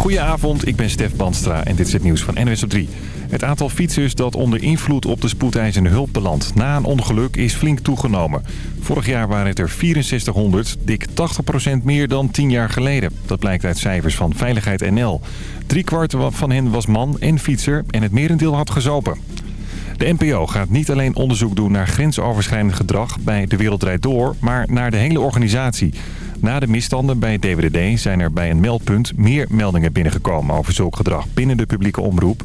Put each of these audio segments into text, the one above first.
Goedenavond, ik ben Stef Banstra en dit is het nieuws van NWS op 3. Het aantal fietsers dat onder invloed op de spoedeisende hulp belandt na een ongeluk is flink toegenomen. Vorig jaar waren het er 6400, dik 80% meer dan 10 jaar geleden. Dat blijkt uit cijfers van Veiligheid NL. Drie kwart van hen was man en fietser en het merendeel had gezopen. De NPO gaat niet alleen onderzoek doen naar grensoverschrijdend gedrag bij De Wereld Door, maar naar de hele organisatie. Na de misstanden bij DWDD zijn er bij een meldpunt meer meldingen binnengekomen over zulk gedrag binnen de publieke omroep.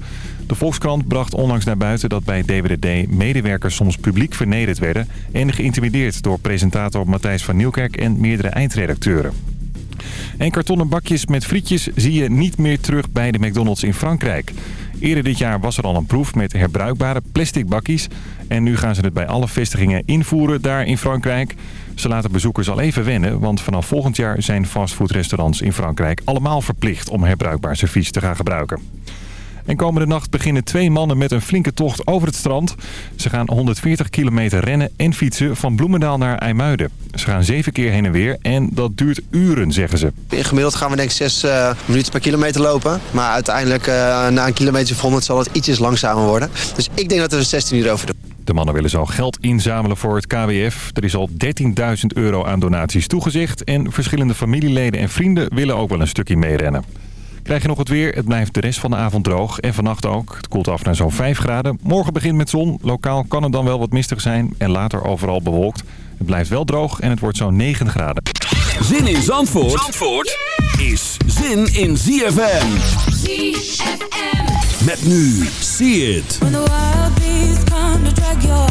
De Volkskrant bracht onlangs naar buiten dat bij DWDD medewerkers soms publiek vernederd werden en geïntimideerd door presentator Matthijs van Nieuwkerk en meerdere eindredacteuren. En kartonnen bakjes met frietjes zie je niet meer terug bij de McDonald's in Frankrijk. Eerder dit jaar was er al een proef met herbruikbare plastic bakjes. En nu gaan ze het bij alle vestigingen invoeren daar in Frankrijk. Ze laten bezoekers al even wennen, want vanaf volgend jaar zijn fastfoodrestaurants in Frankrijk allemaal verplicht om herbruikbaar servies te gaan gebruiken. En komende nacht beginnen twee mannen met een flinke tocht over het strand. Ze gaan 140 kilometer rennen en fietsen van Bloemendaal naar IJmuiden. Ze gaan zeven keer heen en weer en dat duurt uren, zeggen ze. In gemiddeld gaan we denk ik zes uh, minuten per kilometer lopen. Maar uiteindelijk uh, na een kilometer of 100 zal het ietsjes langzamer worden. Dus ik denk dat we er 16 uur over doen. De mannen willen zo geld inzamelen voor het KWF. Er is al 13.000 euro aan donaties toegezegd. En verschillende familieleden en vrienden willen ook wel een stukje meerennen. Krijg je nog het weer? Het blijft de rest van de avond droog. En vannacht ook. Het koelt af naar zo'n 5 graden. Morgen begint met zon. Lokaal kan het dan wel wat mistig zijn. En later overal bewolkt. Het blijft wel droog en het wordt zo'n 9 graden. Zin in Zandvoort, Zandvoort is zin in ZFM. ZFM. Met nu. See it. When the wild bees come to drag your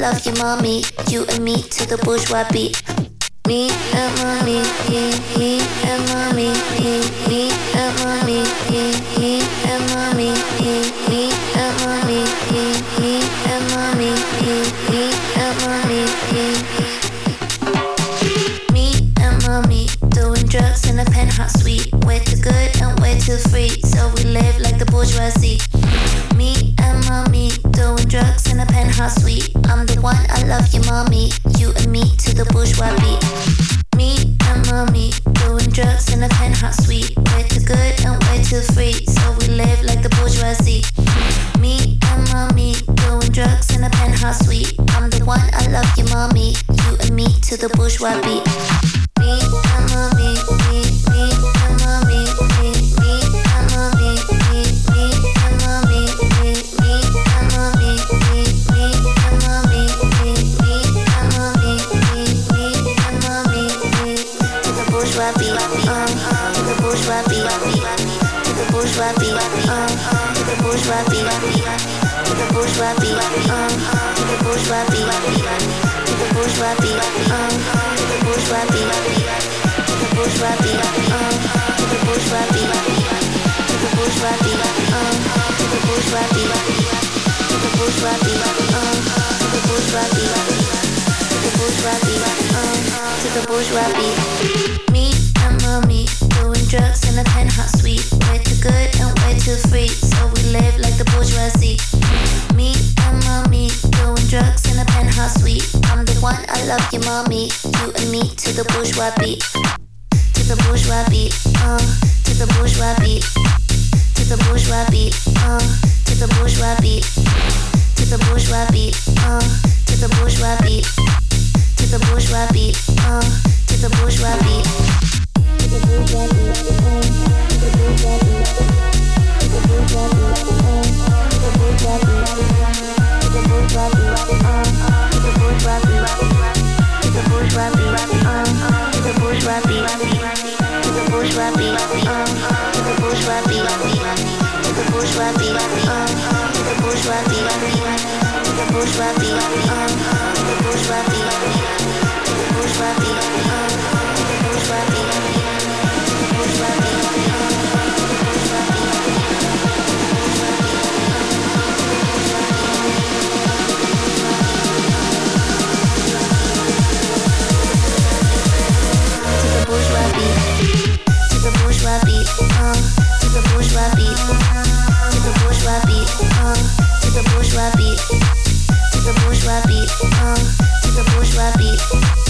love you, mommy. You and me to the bourgeois beat. Me and mommy, me, me and mommy, me, me and mommy, me, me and mommy, me, me and mommy, me, me and mommy, me, me and mommy, me. Me and mommy doing drugs in a penthouse suite. Way too good and way too free so we live like the bourgeoisie. One, I love you, mommy. You and me to the bourgeois beat. Me and mommy doing drugs in a penthouse suite. Way too good and way too free, so we live like the bourgeoisie. Me and mommy doing drugs in a penthouse suite. I'm the one, I love you, mommy. You and me to the bourgeois beat. Me Me and doing drugs in a penthouse suite. Too good and too free, so we live like the bourgeoisie. Me and doing drugs in a penthouse suite. I'm the one I love you, mommy. You and me to the bourgeois beat. To the bourgeois beat, uh, to the bourgeois beat. To the bourgeois beat, uh, to the bourgeois beat. To the bourgeois beat, uh, to the bourgeois beat bourgeois beat, uh, um, the bourgeois beat bourgeois beat, to the bourgeois beat, uh, to the bourgeois beat.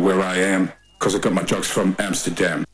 where I am because I got my drugs from Amsterdam.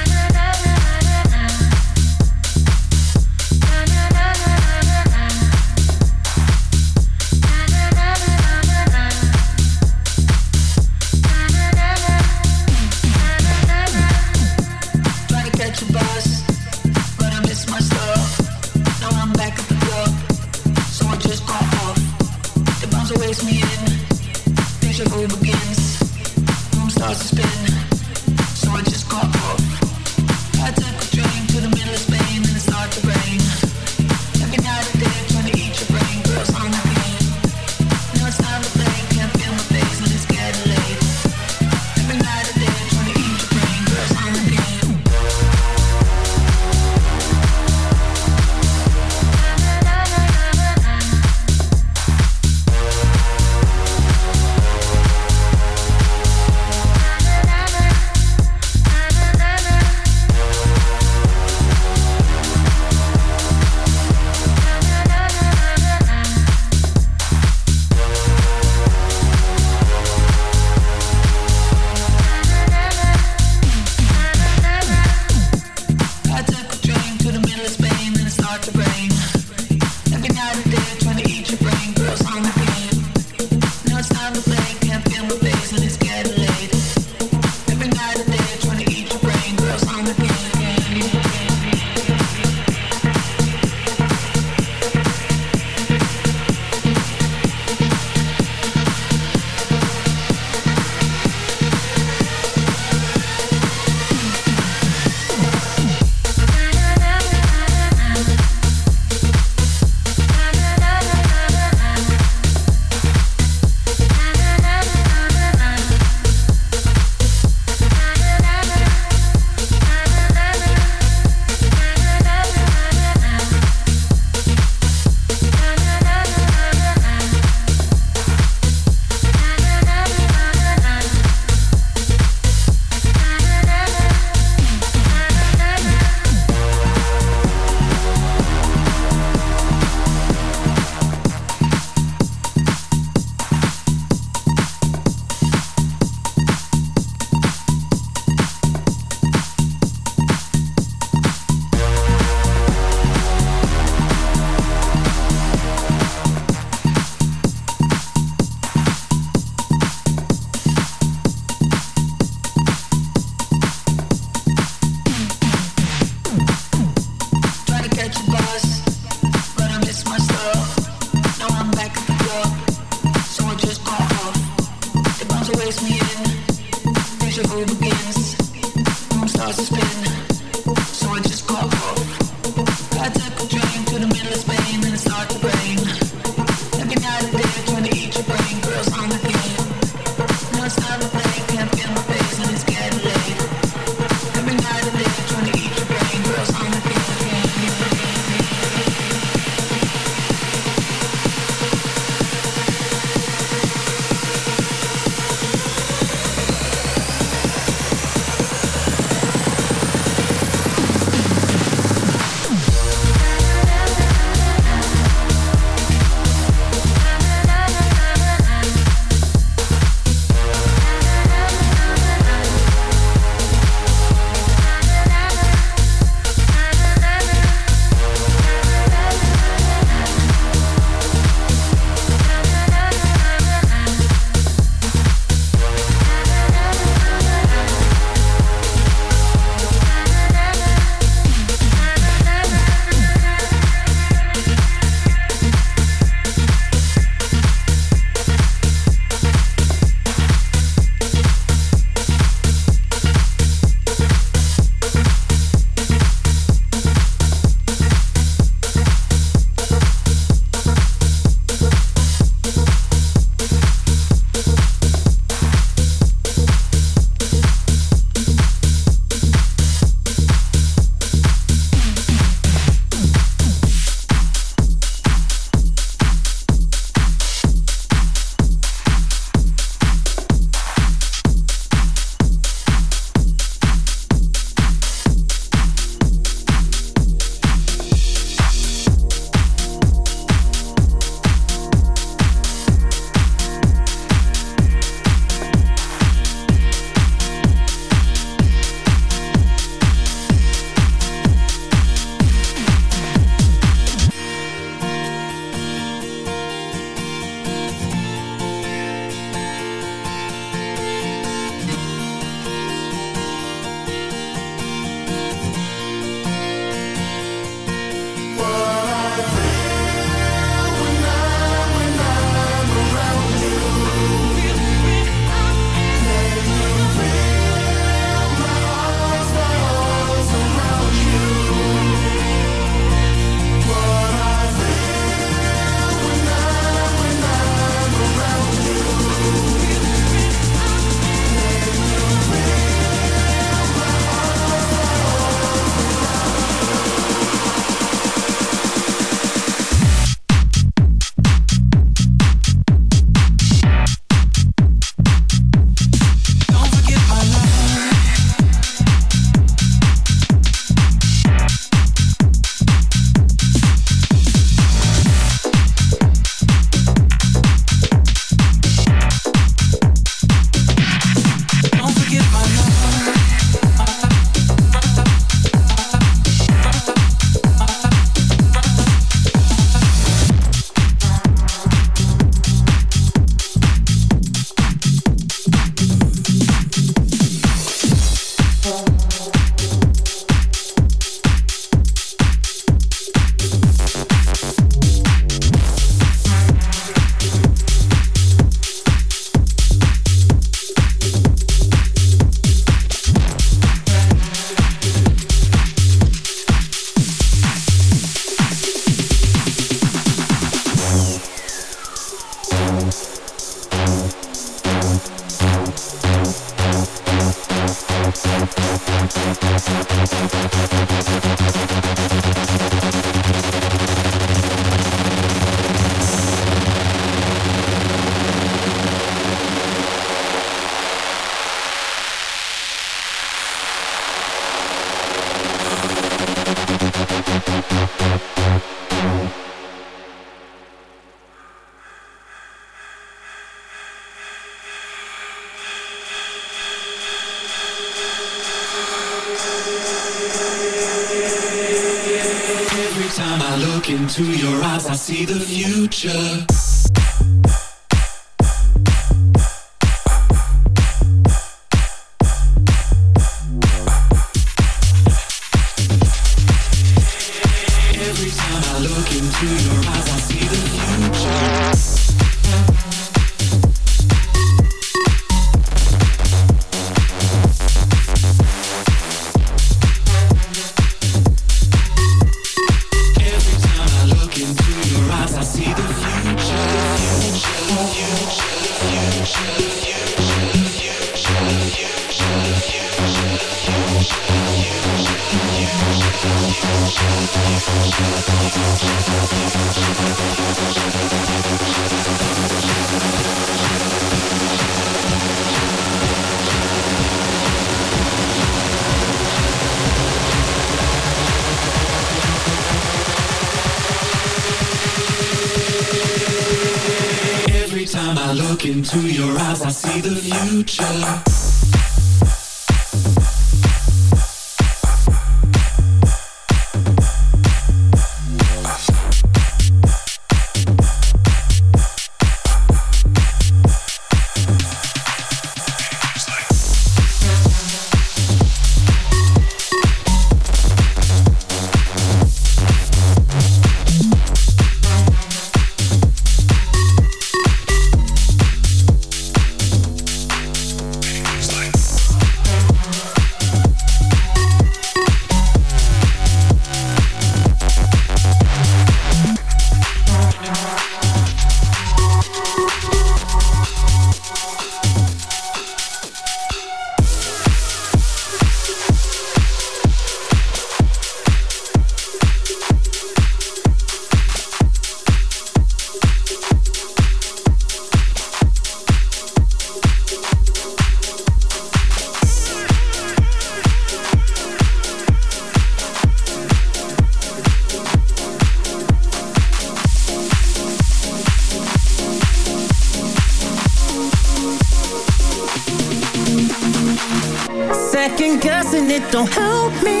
Guessing it don't help me.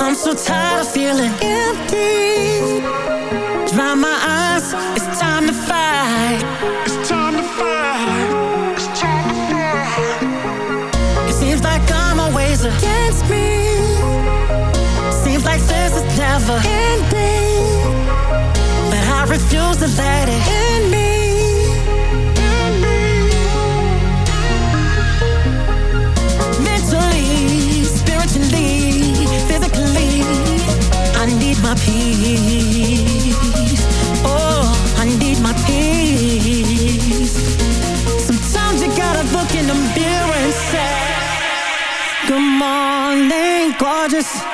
I'm so tired of feeling empty. Dry my eyes, it's time to fight. It's time to fight. It's time to fight. It seems like I'm always against me. Seems like this is never ending. But I refuse to let it end peace. Oh, I need my peace. Sometimes you gotta look in the mirror and say, Good morning, gorgeous.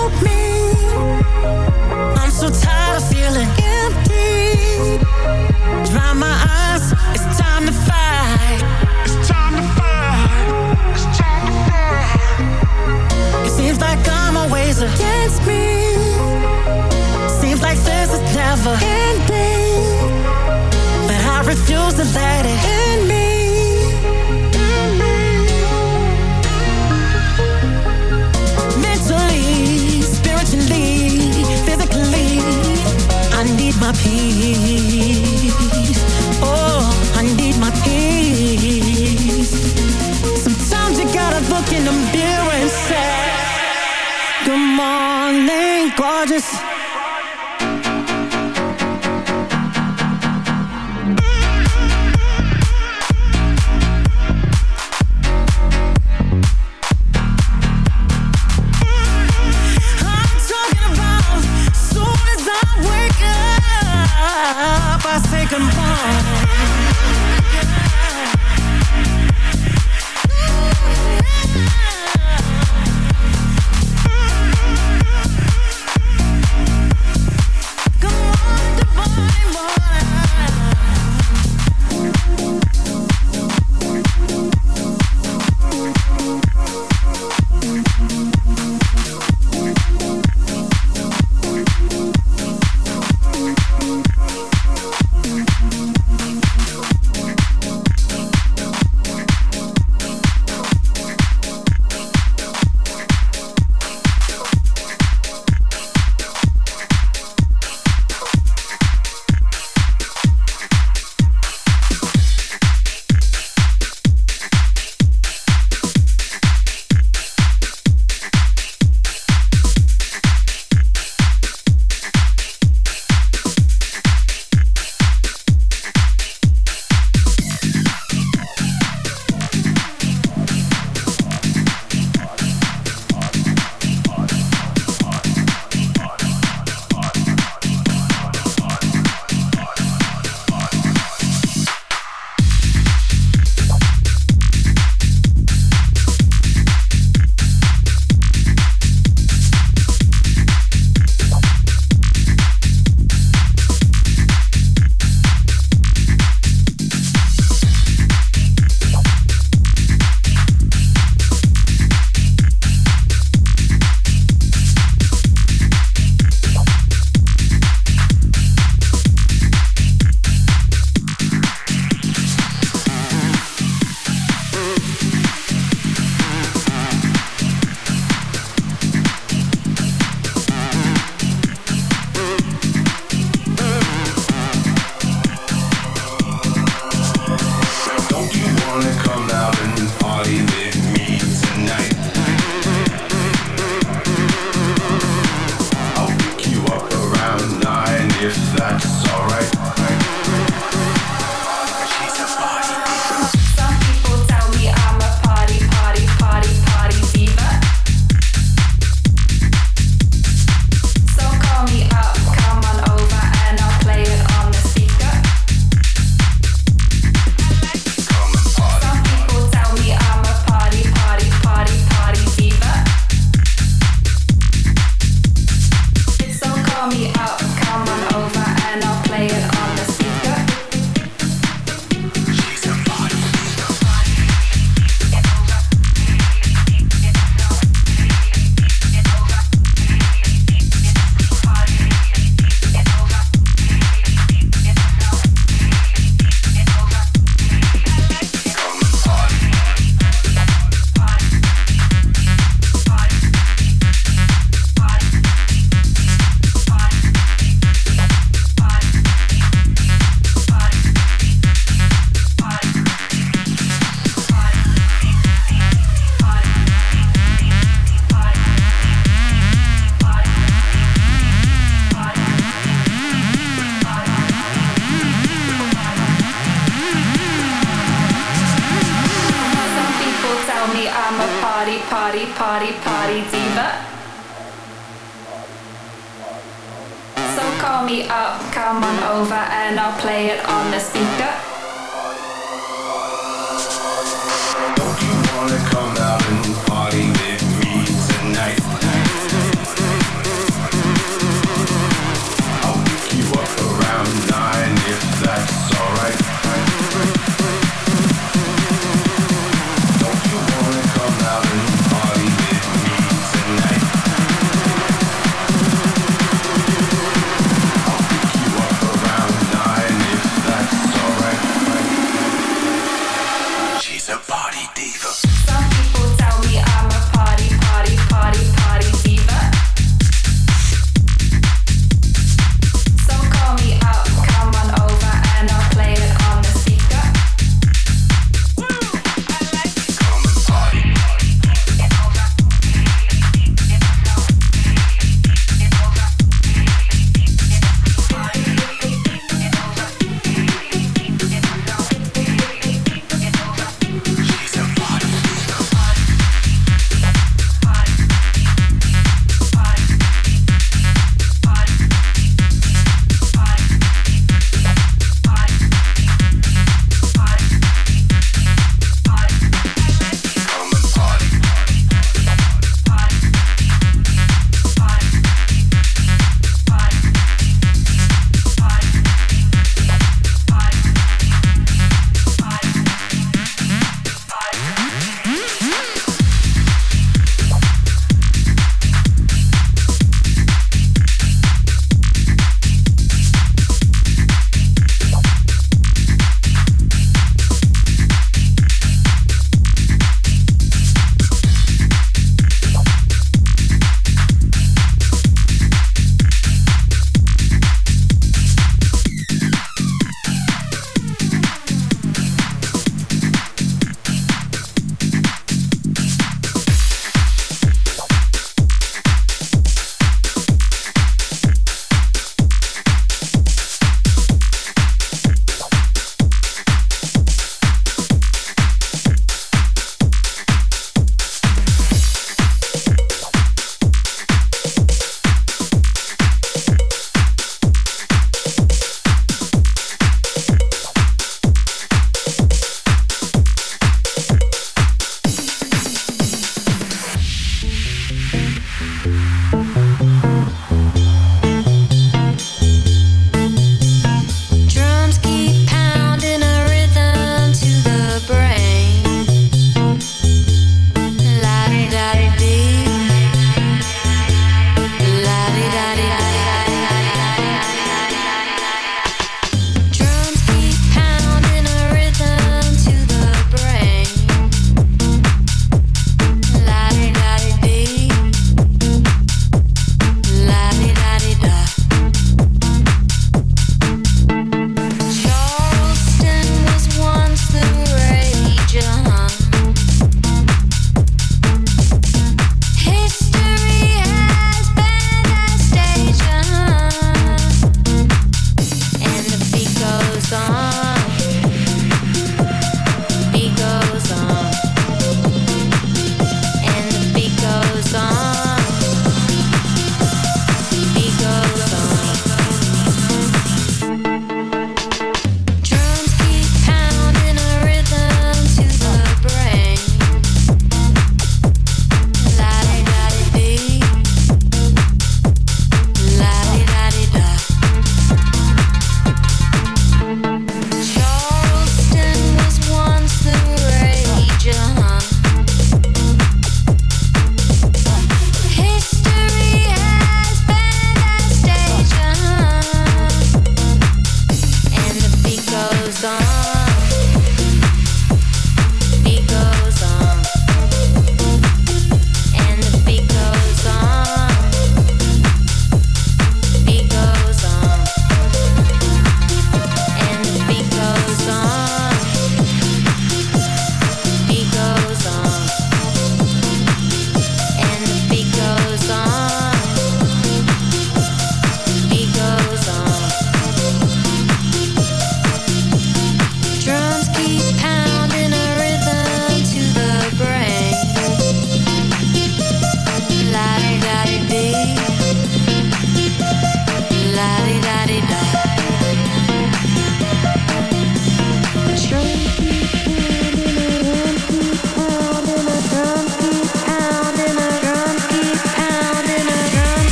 choose to let it in me. Mentally, spiritually, physically I need my peace. Oh, I need my peace. Sometimes you gotta look in the mirror and say Good morning, gorgeous.